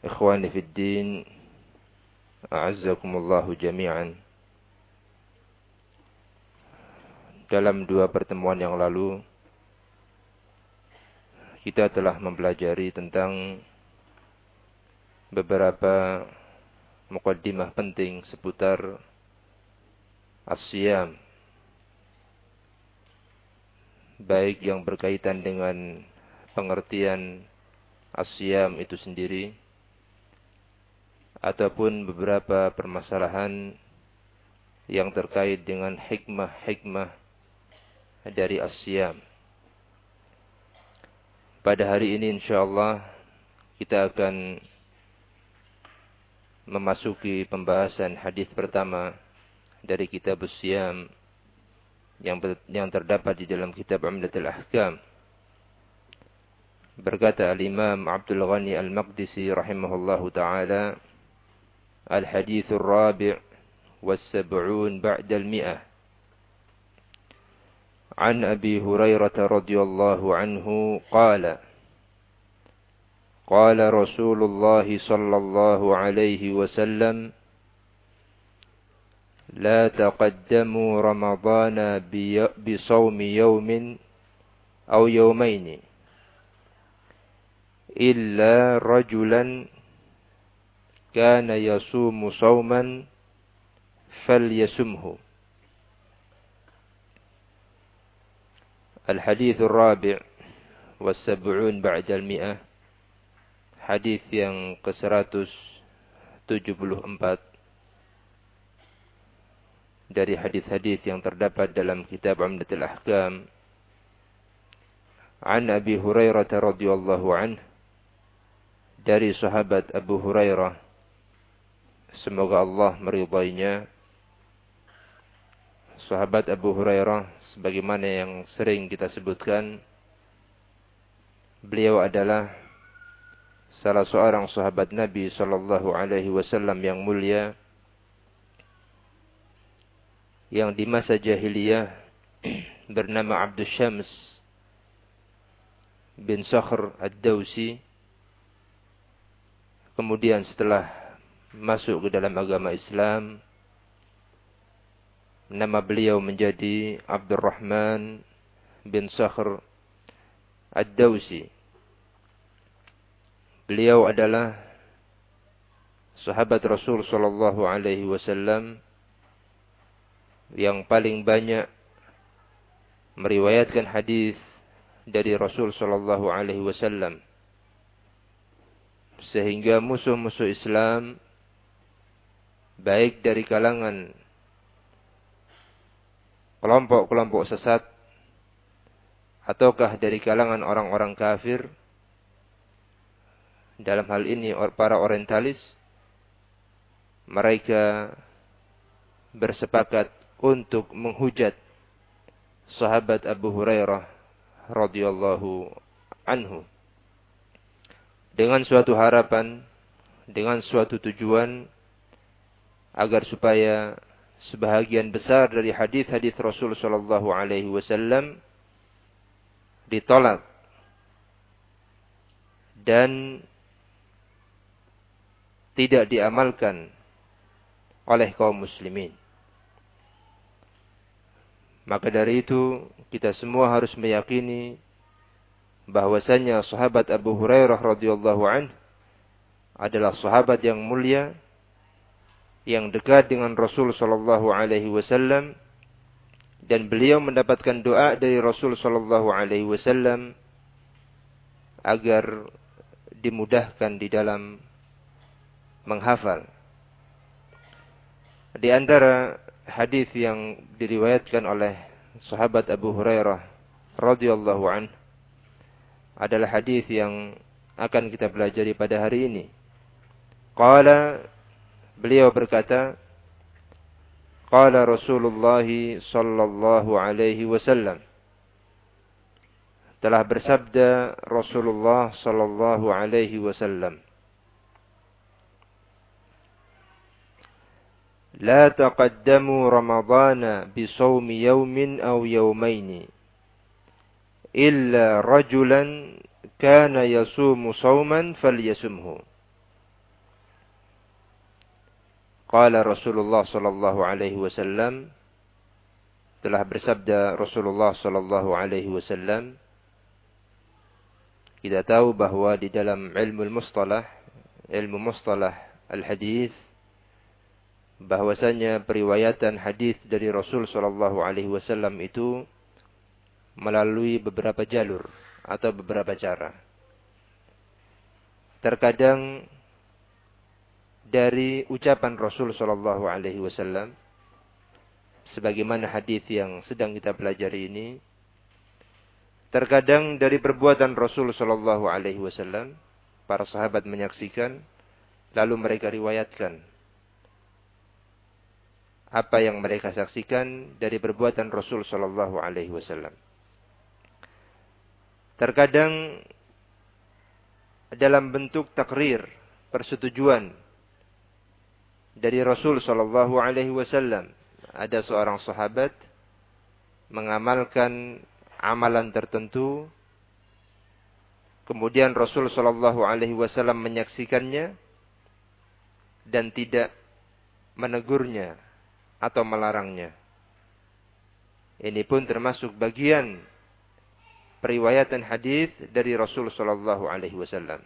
Ikhwani fi din, a'azzakumullahu jami'an. Dalam dua pertemuan yang lalu, kita telah mempelajari tentang beberapa mukaddimah penting seputar asyam. Baik yang berkaitan dengan pengertian asyam itu sendiri, ataupun beberapa permasalahan yang terkait dengan hikmah-hikmah dari asyam. Pada hari ini insyaallah kita akan memasuki pembahasan hadis pertama dari kitab Asyam yang yang terdapat di dalam kitab Umdatul Ahkam. Berkata Al-Imam Abdul Ghani Al-Maqdisi rahimahullahu taala الحديث الرابع والسبعون بعد المئة. عن أبي هريرة رضي الله عنه قال قال رسول الله صلى الله عليه وسلم لا تقدموا رمضان بصوم يوم أو يومين إلا رجلا كان يصوم صوما فليسمه الحديث الرابع والسبعون بعد المئة حديث yang ke-174 dari hadis-hadis yang terdapat dalam kitab Umdatul Ahkam An Abi Hurairah radhiyallahu anhu dari sahabat Abu Hurairah Semoga Allah meridainya. Sahabat Abu Hurairah sebagaimana yang sering kita sebutkan beliau adalah salah seorang sahabat Nabi sallallahu alaihi wasallam yang mulia yang di masa jahiliyah bernama Abdul Syams bin Sakhr Ad-Dausi kemudian setelah masuk ke dalam agama Islam. Nama beliau menjadi Abdurrahman bin Sakhr Ad-Dawsi. Beliau adalah sahabat Rasul sallallahu alaihi wasallam yang paling banyak meriwayatkan hadis dari Rasul sallallahu alaihi wasallam sehingga musuh-musuh Islam baik dari kalangan kelompok-kelompok sesat ataukah dari kalangan orang-orang kafir. Dalam hal ini para orientalis mereka bersepakat untuk menghujat sahabat Abu Hurairah radhiyallahu anhu. Dengan suatu harapan dengan suatu tujuan agar supaya sebahagian besar dari hadis-hadis Rasul sallallahu alaihi wasallam ditolak dan tidak diamalkan oleh kaum muslimin. Maka dari itu kita semua harus meyakini bahwasanya sahabat Abu Hurairah radhiyallahu anhu adalah sahabat yang mulia yang dekat dengan Rasul sallallahu alaihi wasallam dan beliau mendapatkan doa dari Rasul sallallahu alaihi wasallam agar dimudahkan di dalam menghafal. Di antara hadis yang diriwayatkan oleh sahabat Abu Hurairah radhiyallahu anhu adalah hadis yang akan kita pelajari pada hari ini Qala beliau berkata Qala Rasulullah sallallahu alaihi wasallam telah bersabda Rasulullah sallallahu alaihi wasallam لا تقدموا رمضان بصوم يوم أو يومين إلا رجلا كان يصوم صوما فليسمه Qala Rasulullah sallallahu alaihi wasallam telah bersabda Rasulullah sallallahu alaihi wasallam kita tahu bahawa di dalam ilmu mustalah ilmu mustalah al-hadis bahwasanya periwayatan hadis dari Rasul sallallahu alaihi wasallam itu melalui beberapa jalur atau beberapa cara. Terkadang dari ucapan Rasul Shallallahu Alaihi Wasallam, sebagaimana hadis yang sedang kita pelajari ini, terkadang dari perbuatan Rasul Shallallahu Alaihi Wasallam, para sahabat menyaksikan, lalu mereka riwayatkan apa yang mereka saksikan dari perbuatan Rasul Shallallahu Alaihi Wasallam. Terkadang dalam bentuk takrir, persetujuan dari Rasul Shallallahu Alaihi Wasallam, ada seorang sahabat mengamalkan amalan tertentu, kemudian Rasul Shallallahu Alaihi Wasallam menyaksikannya dan tidak menegurnya atau melarangnya. Ini pun termasuk bagian periwayatan hadis dari Rasul Shallallahu Alaihi Wasallam.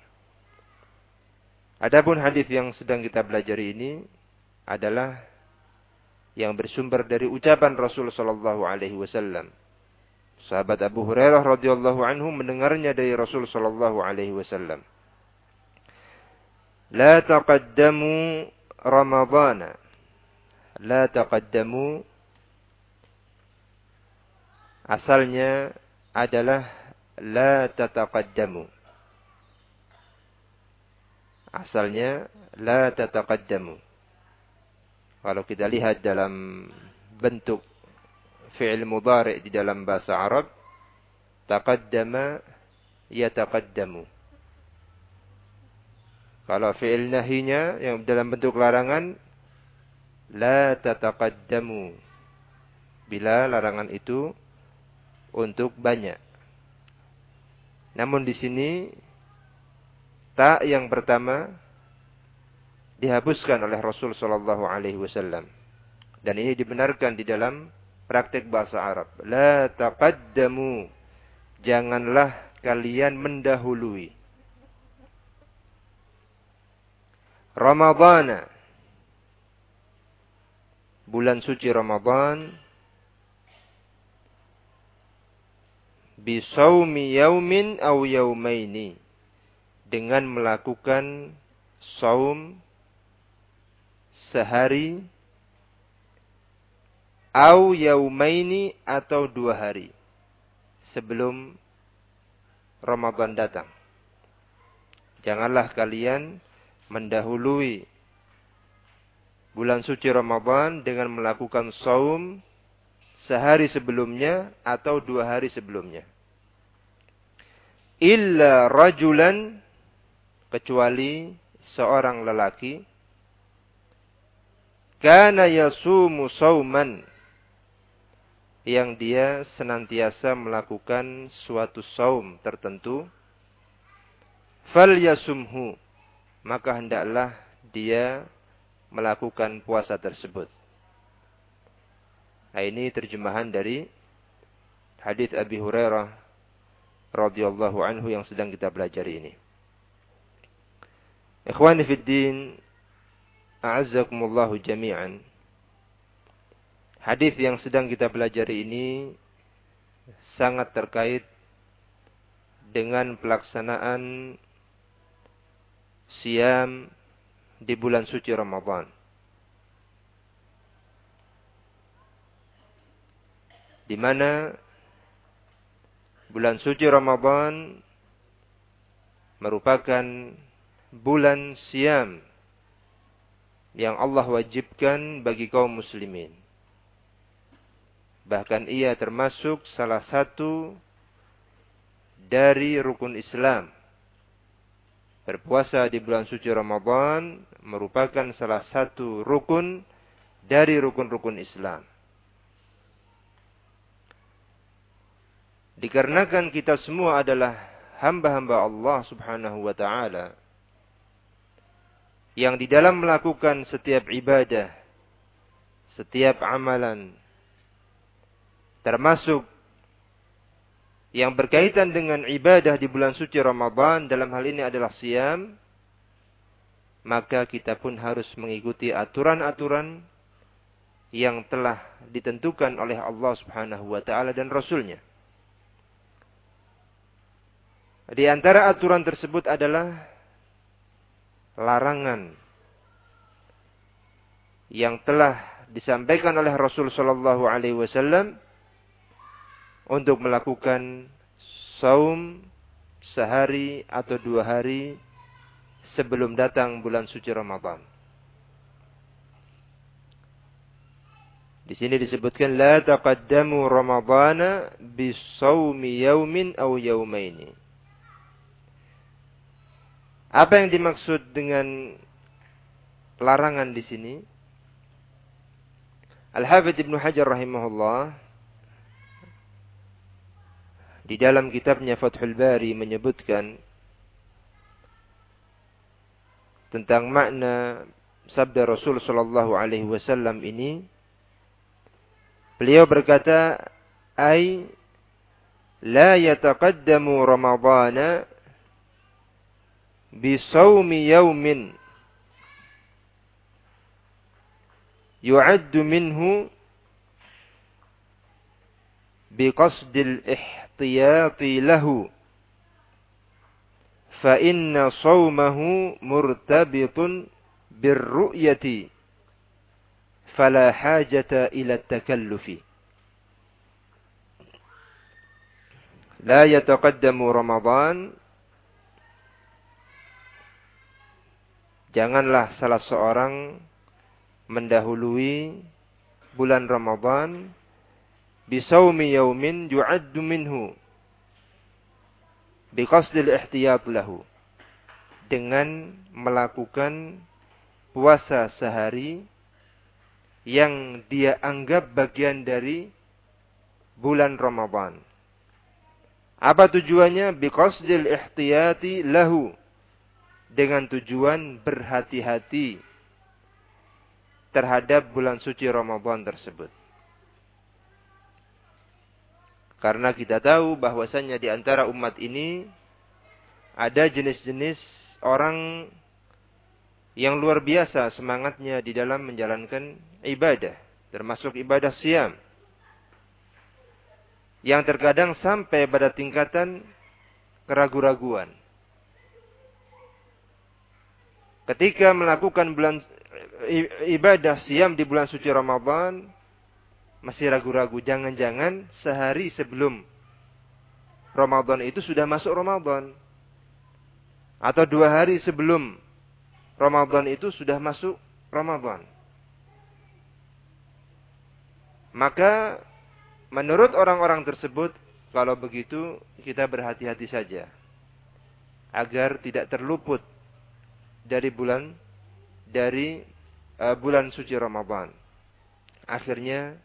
Adapun hadis yang sedang kita belajar ini adalah yang bersumber dari ucapan Rasul Shallallahu Alaihi Wasallam. Sahabat Abu Hurairah radhiyallahu anhu mendengarnya dari Rasul Shallallahu Alaihi Wasallam. La taqaddamu Ramadana la taqaddamu asalnya adalah la tataqaddamu. Asalnya la tataqaddamu. Kalau kita lihat dalam bentuk fi'il mudhari' di dalam bahasa Arab, taqaddama yataqaddamu. Kalau fi'il nahinya yang dalam bentuk larangan la tataqaddamu bila larangan itu untuk banyak. Namun di sini tak yang pertama dihapuskan oleh Rasul Shallallahu Alaihi Wasallam. Dan ini dibenarkan di dalam praktek bahasa Arab. La taqaddamu. Janganlah kalian mendahului. Ramadana bulan suci Ramadan. Bisawmi yaumin aw yaumaini. Dengan melakukan saum sehari au yaumaini atau dua hari sebelum Ramadan datang. Janganlah kalian mendahului bulan suci Ramadan dengan melakukan saum sehari sebelumnya atau dua hari sebelumnya. Illa rajulan kecuali seorang lelaki kana yasumu sauman yang dia senantiasa melakukan suatu saum tertentu fal yasumhu maka hendaklah dia melakukan puasa tersebut. Nah, ini terjemahan dari hadis Abi Hurairah radhiyallahu anhu yang sedang kita pelajari ini. Ikhwani fid din, a'azzakumullah jami'an. Hadis yang sedang kita pelajari ini sangat terkait dengan pelaksanaan siam di bulan suci Ramadan. Di mana bulan suci Ramadan merupakan bulan siam yang Allah wajibkan bagi kaum muslimin. Bahkan ia termasuk salah satu dari rukun Islam. Berpuasa di bulan suci Ramadan merupakan salah satu rukun dari rukun-rukun Islam. Dikarenakan kita semua adalah hamba-hamba Allah Subhanahu wa taala yang di dalam melakukan setiap ibadah, setiap amalan, termasuk yang berkaitan dengan ibadah di bulan suci Ramadan dalam hal ini adalah siam, maka kita pun harus mengikuti aturan-aturan yang telah ditentukan oleh Allah Subhanahu wa taala dan rasulnya. Di antara aturan tersebut adalah larangan yang telah disampaikan oleh Rasul Shallallahu Alaihi Wasallam untuk melakukan saum sehari atau dua hari sebelum datang bulan suci Ramadan. Di sini disebutkan la taqaddamu Ramadana bi saumi yaumin aw yaumaini. Apa yang dimaksud dengan larangan di sini? Al-Hafidh Ibnu Hajar rahimahullah di dalam kitabnya Fathul Bari menyebutkan tentang makna sabda Rasul sallallahu alaihi wasallam ini beliau berkata ai la yataqaddamu ramadana bisawmi yaumin yu'addu minhu بقصد الاحتياط له فإن صومه مرتبط بالرؤية فلا حاجة إلى التكلف. لا يتقدم رمضان Janganlah salah seorang mendahului bulan Ramadan bisawmi yaumin yu'addu minhu biqasdil ihtiyat lahu dengan melakukan puasa sehari yang dia anggap bagian dari bulan Ramadan. Apa tujuannya? Biqasdil ihtiyati lahu dengan tujuan berhati-hati terhadap bulan suci Ramadan tersebut. Karena kita tahu bahwasanya di antara umat ini ada jenis-jenis orang yang luar biasa semangatnya di dalam menjalankan ibadah, termasuk ibadah siam. Yang terkadang sampai pada tingkatan keraguan-raguan ketika melakukan bulan ibadah siam di bulan suci Ramadan masih ragu-ragu jangan-jangan sehari sebelum Ramadan itu sudah masuk Ramadan. Atau dua hari sebelum Ramadan itu sudah masuk Ramadan. Maka menurut orang-orang tersebut kalau begitu kita berhati-hati saja. Agar tidak terluput dari bulan dari uh, bulan suci Ramadan. Akhirnya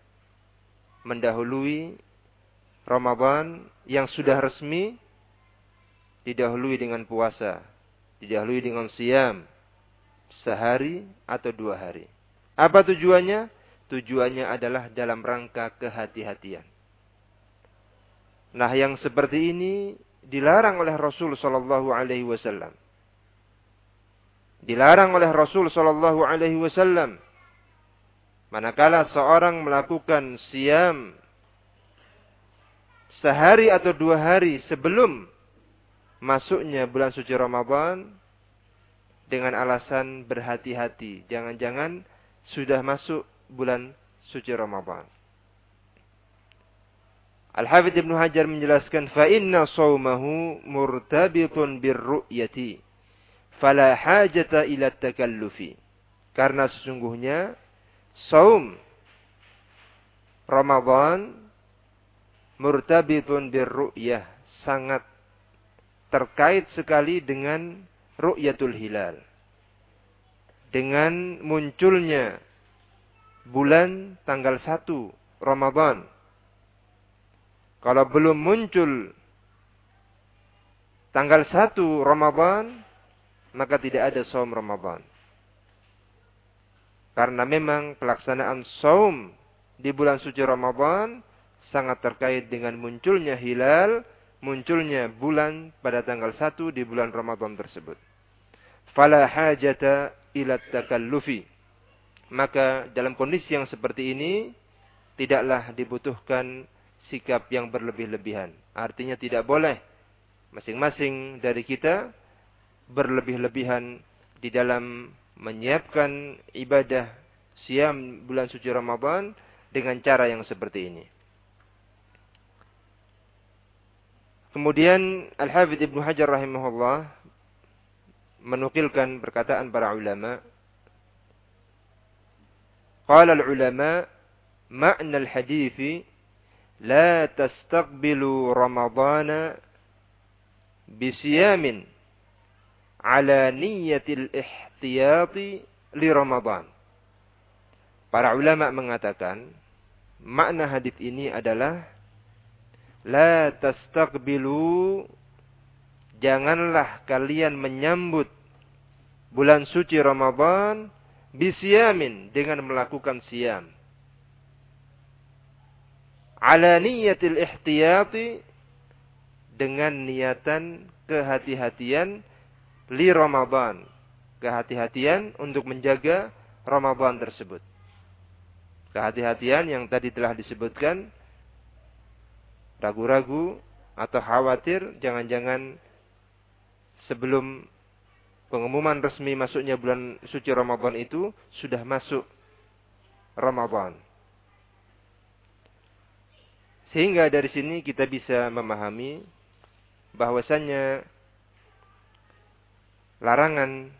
mendahului Ramadan yang sudah resmi didahului dengan puasa, didahului dengan siam sehari atau dua hari. Apa tujuannya? Tujuannya adalah dalam rangka kehati-hatian. Nah, yang seperti ini dilarang oleh Rasul Shallallahu Alaihi Wasallam dilarang oleh Rasul Shallallahu Alaihi Wasallam. Manakala seorang melakukan siam sehari atau dua hari sebelum masuknya bulan suci Ramadan dengan alasan berhati-hati, jangan-jangan sudah masuk bulan suci Ramadan. Al-Hafidh Ibnu Hajar menjelaskan fa inna shaumahu murtabitun fala hajata ila takallufi. Karena sesungguhnya saum Ramadan murtabitun birru'yah sangat terkait sekali dengan ru'yatul hilal. Dengan munculnya bulan tanggal 1 Ramadan. Kalau belum muncul tanggal 1 Ramadan, maka tidak ada saum Ramadan. Karena memang pelaksanaan saum di bulan suci Ramadan sangat terkait dengan munculnya hilal, munculnya bulan pada tanggal 1 di bulan Ramadan tersebut. Fala hajata ila takallufi. Maka dalam kondisi yang seperti ini tidaklah dibutuhkan sikap yang berlebih-lebihan. Artinya tidak boleh masing-masing dari kita berlebih-lebihan di dalam menyiapkan ibadah siam bulan suci Ramadan dengan cara yang seperti ini. Kemudian Al-Hafidh Ibnu Hajar rahimahullah menukilkan perkataan para ulama. Qala al-ulama ma'na al-hadith la tastaqbilu ramadana bisiyamin ala niyyatil ihtiyati li Ramadan. Para ulama mengatakan makna hadis ini adalah La tastaqbilu Janganlah kalian menyambut bulan suci Ramadan bisyamin dengan melakukan siam. Ala niyatil ihtiyati dengan niatan kehati-hatian li Ramadan. Kehati-hatian untuk menjaga Ramadan tersebut. Kehati-hatian yang tadi telah disebutkan ragu-ragu atau khawatir jangan-jangan sebelum pengumuman resmi masuknya bulan suci Ramadan itu sudah masuk Ramadan. Sehingga dari sini kita bisa memahami bahwasannya larangan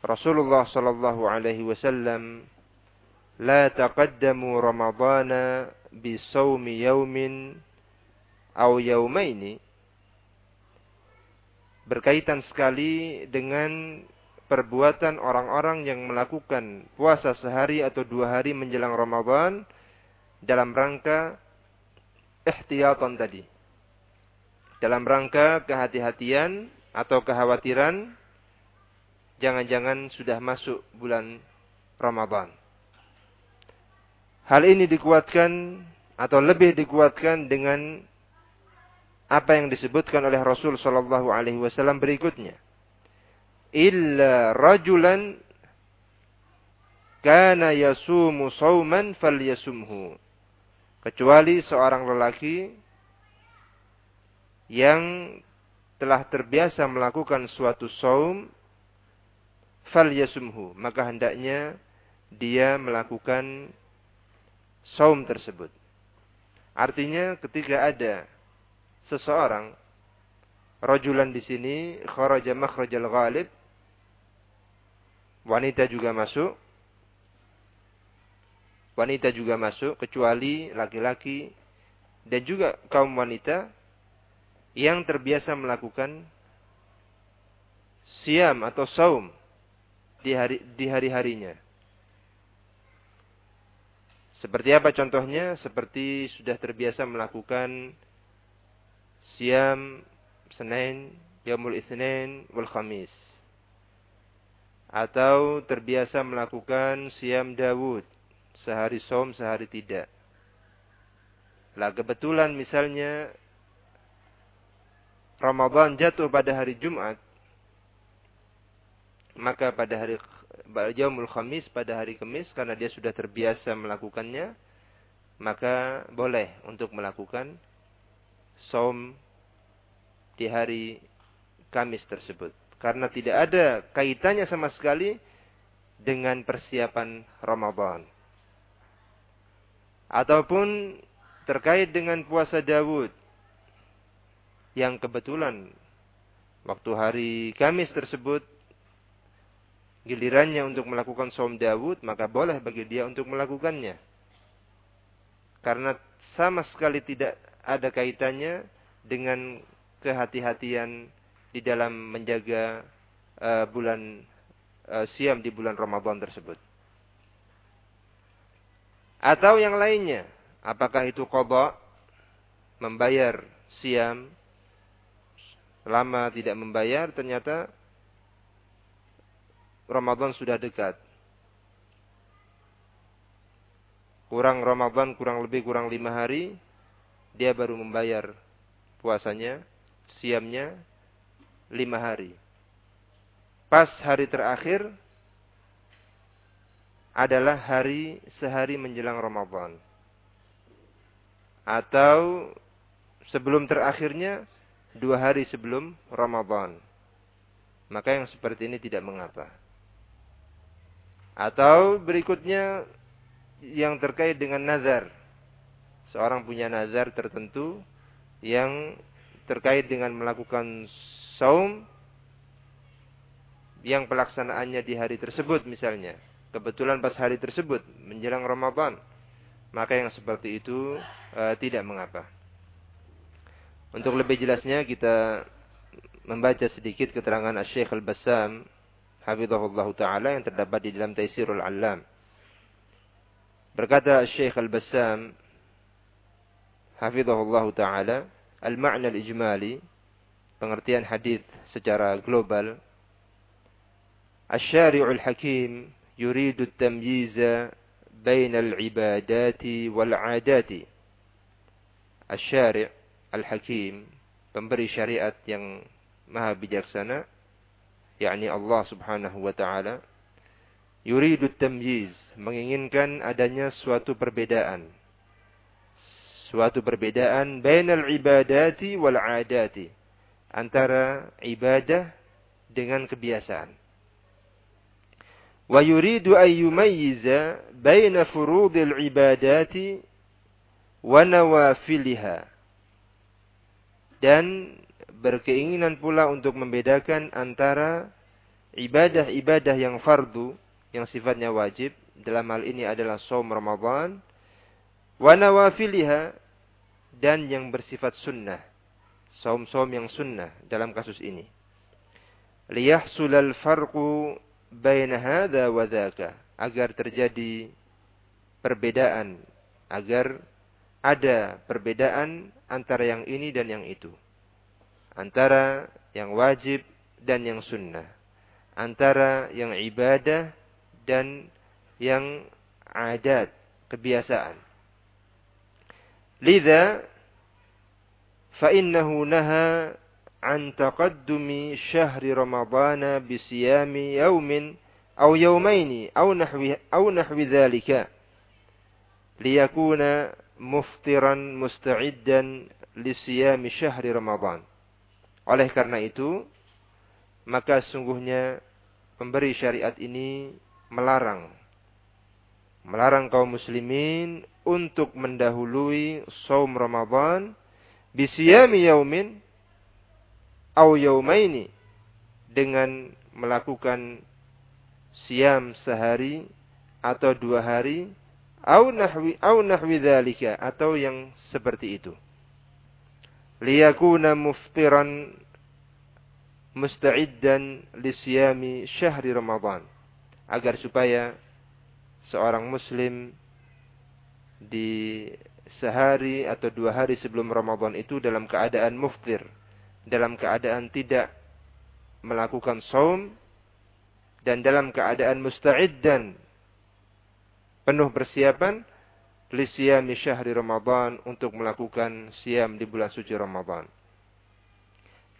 Rasulullah sallallahu alaihi wasallam la taqaddamu ramadana bisawmi yaumin au yaumaini berkaitan sekali dengan perbuatan orang-orang yang melakukan puasa sehari atau dua hari menjelang Ramadan dalam rangka ihtiyatan tadi. Dalam rangka kehati-hatian atau kekhawatiran jangan-jangan sudah masuk bulan Ramadan. Hal ini dikuatkan atau lebih dikuatkan dengan apa yang disebutkan oleh Rasul Shallallahu Alaihi Wasallam berikutnya. Illa rajulan kana yasumu sauman falyasumhu. Kecuali seorang lelaki yang telah terbiasa melakukan suatu saum falyasumhu, maka hendaknya dia melakukan saum tersebut. Artinya ketika ada seseorang rajulan di sini kharaja makhrajal ghalib wanita juga masuk wanita juga masuk kecuali laki-laki dan juga kaum wanita yang terbiasa melakukan siam atau saum di hari di hari-harinya. Seperti apa contohnya? Seperti sudah terbiasa melakukan siam Senin, Yaumul Itsnin wal Khamis. Atau terbiasa melakukan siam Dawud, sehari som, sehari tidak. Lah kebetulan misalnya Ramadan jatuh pada hari Jumat, maka pada hari Yaumul Khamis pada hari Kamis karena dia sudah terbiasa melakukannya, maka boleh untuk melakukan som di hari Kamis tersebut. Karena tidak ada kaitannya sama sekali dengan persiapan Ramadan. Ataupun terkait dengan puasa Dawud yang kebetulan waktu hari Kamis tersebut gilirannya untuk melakukan saum Dawud, maka boleh bagi dia untuk melakukannya. Karena sama sekali tidak ada kaitannya dengan kehati-hatian di dalam menjaga uh, bulan uh, siam di bulan Ramadan tersebut. Atau yang lainnya, apakah itu qada membayar siam lama tidak membayar ternyata Ramadan sudah dekat. Kurang Ramadan kurang lebih kurang lima hari dia baru membayar puasanya, siamnya lima hari. Pas hari terakhir adalah hari sehari menjelang Ramadan. Atau sebelum terakhirnya dua hari sebelum Ramadan. Maka yang seperti ini tidak mengapa. Atau berikutnya yang terkait dengan nazar. Seorang punya nazar tertentu yang terkait dengan melakukan saum yang pelaksanaannya di hari tersebut misalnya kebetulan pas hari tersebut menjelang Ramadan, maka yang seperti itu uh, tidak mengapa. Untuk lebih jelasnya kita membaca sedikit keterangan Syekh Al-Bassam hafizahullah taala yang terdapat di dalam Taisirul Alam. Berkata Syekh Al-Bassam hafizahullah taala, al-ma'na al-ijmali pengertian hadis secara global Asyari'ul Hakim yuridu at-tamyiza bainal ibadati wal 'adati. Asy-Syari' Al-Hakim, pemberi syariat yang maha bijaksana, yakni Allah Subhanahu wa taala, yuridu tamyiz, menginginkan adanya suatu perbedaan. Suatu perbedaan bainal ibadati wal adati, antara ibadah dengan kebiasaan. Wa yuridu an yumayyiza baina furudil ibadati wa nawafilihah dan berkeinginan pula untuk membedakan antara ibadah-ibadah yang fardu yang sifatnya wajib dalam hal ini adalah saum Ramadan wa nawafiliha dan yang bersifat sunnah saum-saum yang sunnah dalam kasus ini. Liyahsulal farqu baina hadza wa agar terjadi perbedaan agar ada perbedaan antara yang ini dan yang itu antara yang wajib dan yang sunnah antara yang ibadah dan yang adat kebiasaan lidza fa innahu naha عن تقدم شهر رمضان بصيام يوم أو يومين أو نحو أو نحو ذلك ليكون muftiran musta'iddan lisiyami syahri Ramadan. Oleh karena itu, maka sungguhnya pemberi syariat ini melarang melarang kaum muslimin untuk mendahului saum Ramadan bisiyami yaumin au yaumaini dengan melakukan siam sehari atau dua hari au nahwi au nahwi dzalika atau yang seperti itu. Liyakuna muftiran musta'iddan lisyami syahri Ramadan. Agar supaya seorang muslim di sehari atau dua hari sebelum Ramadan itu dalam keadaan muftir dalam keadaan tidak melakukan saum dan dalam keadaan musta'id dan penuh persiapan lisiyami syahri Ramadan untuk melakukan siam di bulan suci Ramadan.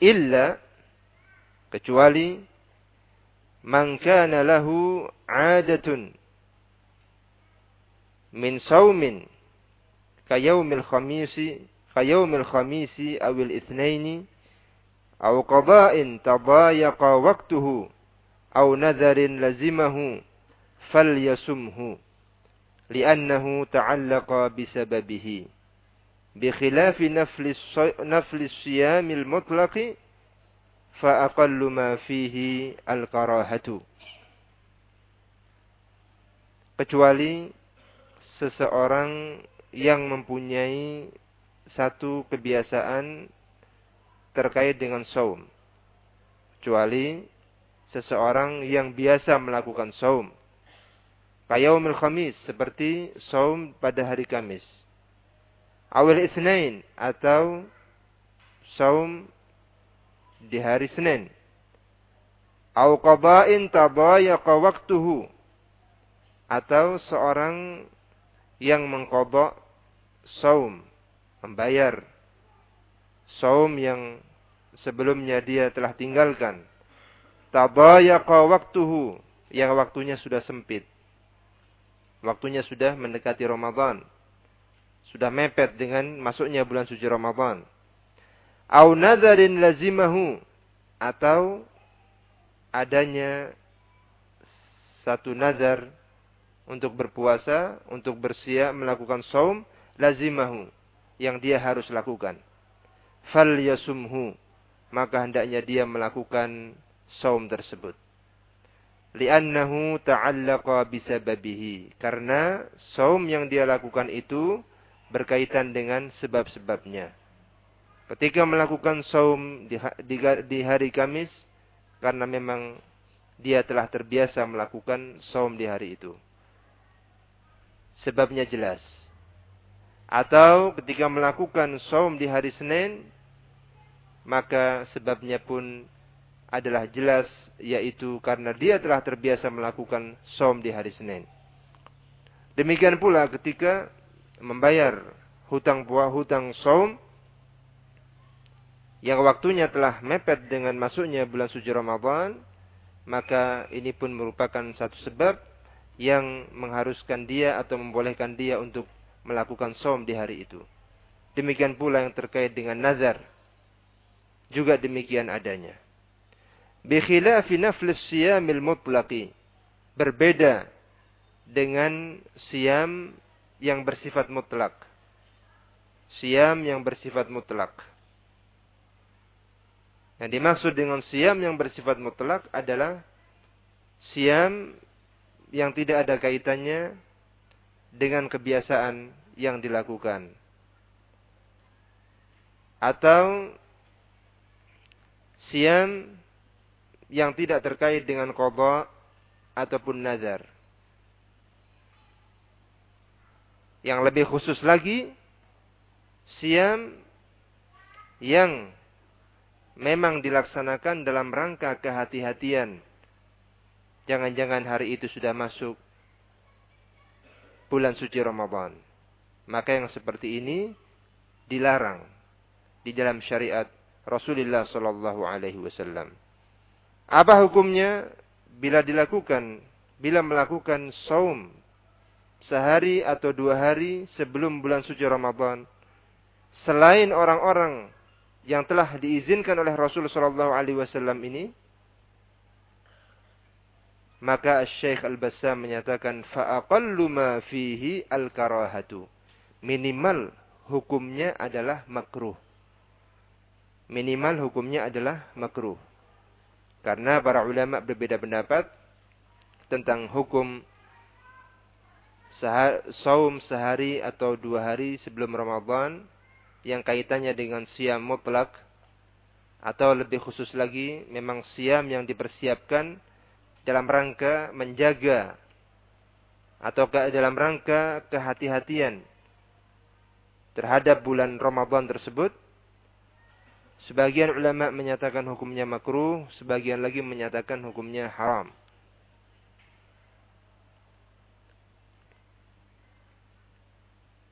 Illa kecuali man kana lahu 'adatun min saumin kayaumil khamisi kayaumil khamisi awil itsnaini aw qada'in tadayaqa waqtuhu aw nadharin lazimahu falyasumhu li'annahu ta'allaqa bisababihi. Bikhilafi nafli siyamil mutlaqi fa'aqallu ma fihi al-karahatu. Kecuali seseorang yang mempunyai satu kebiasaan terkait dengan saum. Kecuali seseorang yang biasa melakukan saum. Kayaumil khamis, seperti saum pada hari Kamis. Awal Isnin atau saum di hari Senin. Au qada'in tadayaqa waktuhu atau seorang yang mengkodok saum, membayar saum yang sebelumnya dia telah tinggalkan. Tadayaqa waktuhu yang waktunya sudah sempit. Waktunya sudah mendekati Ramadan. Sudah mepet dengan masuknya bulan suci Ramadan. Au nadharin lazimahu atau adanya satu nazar untuk berpuasa, untuk bersiap melakukan saum lazimahu yang dia harus lakukan. Fal yasumhu maka hendaknya dia melakukan saum tersebut. Li'annahu ta'allaqa bisababihi. Karena saum yang dia lakukan itu berkaitan dengan sebab-sebabnya. Ketika melakukan saum di, hari Kamis, karena memang dia telah terbiasa melakukan saum di hari itu. Sebabnya jelas. Atau ketika melakukan saum di hari Senin, maka sebabnya pun adalah jelas yaitu karena dia telah terbiasa melakukan som di hari Senin. Demikian pula ketika membayar hutang buah hutang som yang waktunya telah mepet dengan masuknya bulan suci Ramadan, maka ini pun merupakan satu sebab yang mengharuskan dia atau membolehkan dia untuk melakukan som di hari itu. Demikian pula yang terkait dengan nazar. Juga demikian adanya. Bikhilafi naflis siyamil mutlaqi. Berbeda dengan siam yang bersifat mutlak. Siam yang bersifat mutlak. Yang dimaksud dengan siam yang bersifat mutlak adalah siam yang tidak ada kaitannya dengan kebiasaan yang dilakukan. Atau siam yang tidak terkait dengan qada ataupun nazar. Yang lebih khusus lagi, siam yang memang dilaksanakan dalam rangka kehati-hatian. Jangan-jangan hari itu sudah masuk bulan suci Ramadan. Maka yang seperti ini dilarang di dalam syariat Rasulullah sallallahu alaihi wasallam. Apa hukumnya bila dilakukan, bila melakukan saum sehari atau dua hari sebelum bulan suci Ramadan, selain orang-orang yang telah diizinkan oleh Rasul Wasallam ini, maka Syekh Al Bassam menyatakan faaqallu ma fihi al karahatu. Minimal hukumnya adalah makruh. Minimal hukumnya adalah makruh. Karena para ulama berbeda pendapat tentang hukum saum sehari atau dua hari sebelum Ramadan yang kaitannya dengan siam mutlak atau lebih khusus lagi memang siam yang dipersiapkan dalam rangka menjaga atau dalam rangka kehati-hatian terhadap bulan Ramadan tersebut Sebagian ulama menyatakan hukumnya makruh, sebagian lagi menyatakan hukumnya haram.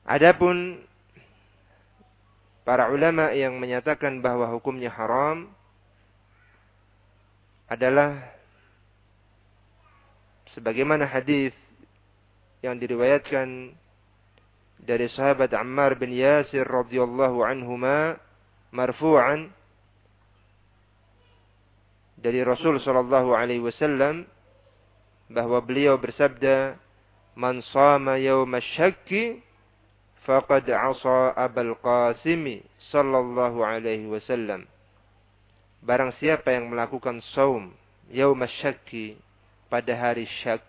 Adapun para ulama yang menyatakan bahwa hukumnya haram adalah sebagaimana hadis yang diriwayatkan dari sahabat Ammar bin Yasir radhiyallahu anhuma marfu'an dari Rasul sallallahu alaihi wasallam bahwa beliau bersabda man sama yawm syakki faqad asa Abul Qasim sallallahu alaihi wasallam barang siapa yang melakukan saum yaum syakki pada hari syak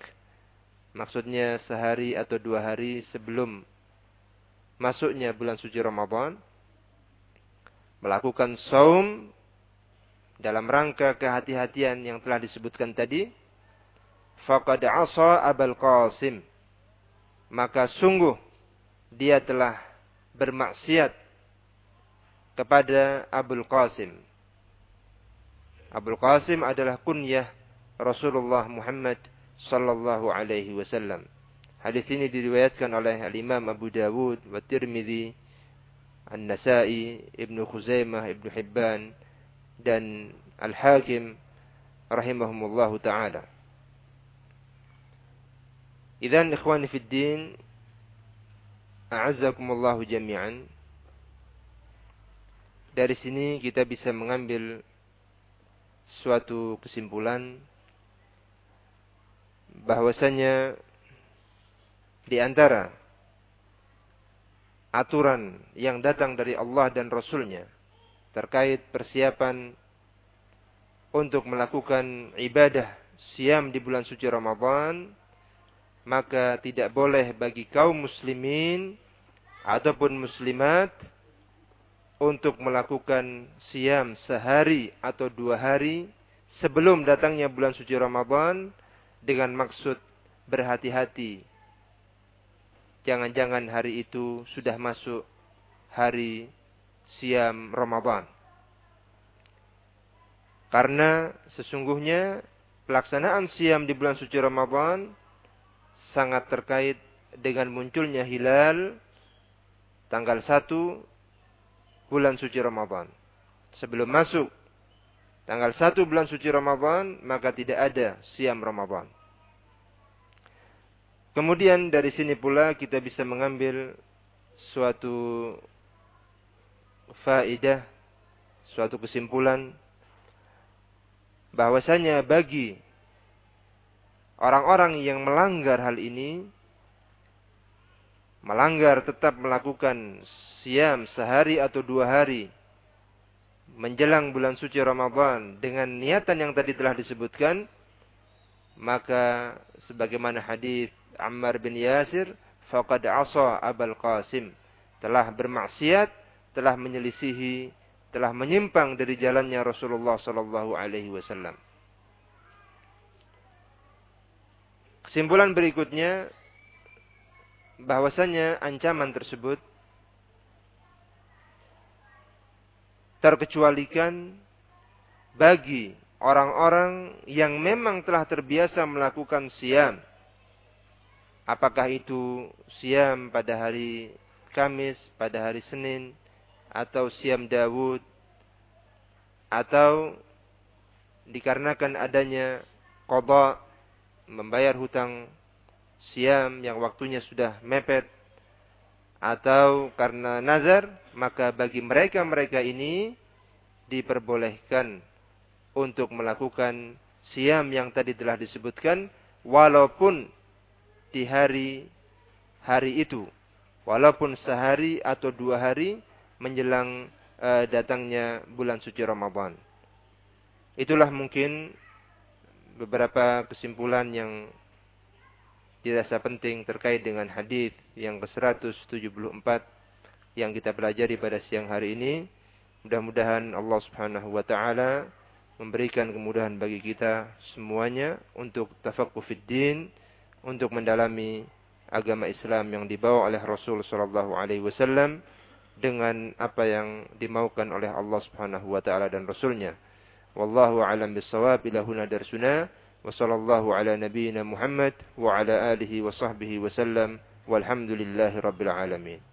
Maksudnya sehari atau dua hari sebelum masuknya bulan suci Ramadan. Melakukan saum dalam rangka kehati-hatian yang telah disebutkan tadi. Faqad asa Abul Qasim. Maka sungguh dia telah bermaksiat kepada Abul Qasim. Abul Qasim adalah kunyah Rasulullah Muhammad sallallahu alaihi wasallam. Hadis ini diriwayatkan oleh Al-Imam Abu Dawud wa Tirmidzi, An-Nasa'i, Ibnu Khuzaimah, Ibnu Hibban dan Al-Hakim rahimahumullahu taala. Idzan ikhwani fid din, a'azzakumullahu jami'an. Dari sini kita bisa mengambil suatu kesimpulan bahwasanya di antara aturan yang datang dari Allah dan Rasulnya terkait persiapan untuk melakukan ibadah siam di bulan suci Ramadan, maka tidak boleh bagi kaum muslimin ataupun muslimat untuk melakukan siam sehari atau dua hari sebelum datangnya bulan suci Ramadan dengan maksud berhati-hati. Jangan-jangan hari itu sudah masuk hari siam Ramadan. Karena sesungguhnya pelaksanaan siam di bulan suci Ramadan sangat terkait dengan munculnya hilal tanggal 1 bulan suci Ramadan. Sebelum masuk tanggal 1 bulan suci Ramadan, maka tidak ada siam Ramadan. Kemudian dari sini pula kita bisa mengambil suatu faidah, suatu kesimpulan bahwasanya bagi orang-orang yang melanggar hal ini melanggar tetap melakukan siam sehari atau dua hari menjelang bulan suci Ramadan dengan niatan yang tadi telah disebutkan, maka sebagaimana hadis Ammar bin Yasir, faqad asa Abul Qasim, telah bermaksiat, telah menyelisihi, telah menyimpang dari jalannya Rasulullah sallallahu alaihi wasallam. Kesimpulan berikutnya bahwasanya ancaman tersebut terkecualikan bagi orang-orang yang memang telah terbiasa melakukan siam. Apakah itu siam pada hari Kamis, pada hari Senin, atau siam Dawud, atau dikarenakan adanya qada membayar hutang siam yang waktunya sudah mepet atau karena nazar, maka bagi mereka-mereka ini diperbolehkan untuk melakukan siam yang tadi telah disebutkan walaupun di hari hari itu walaupun sehari atau dua hari menjelang uh, datangnya bulan suci Ramadan. Itulah mungkin beberapa kesimpulan yang dirasa penting terkait dengan hadis yang ke-174 yang kita pelajari pada siang hari ini. Mudah-mudahan Allah Subhanahu wa taala memberikan kemudahan bagi kita semuanya untuk tafaqquh fiddin, untuk mendalami agama Islam yang dibawa oleh Rasul sallallahu alaihi wasallam dengan apa yang dimaukan oleh Allah Subhanahu wa taala dan rasulnya. Wallahu a'lam bissawab ila huna darsuna wa sallallahu ala nabiyyina Muhammad wa ala alihi wa sahbihi wa walhamdulillahi rabbil alamin.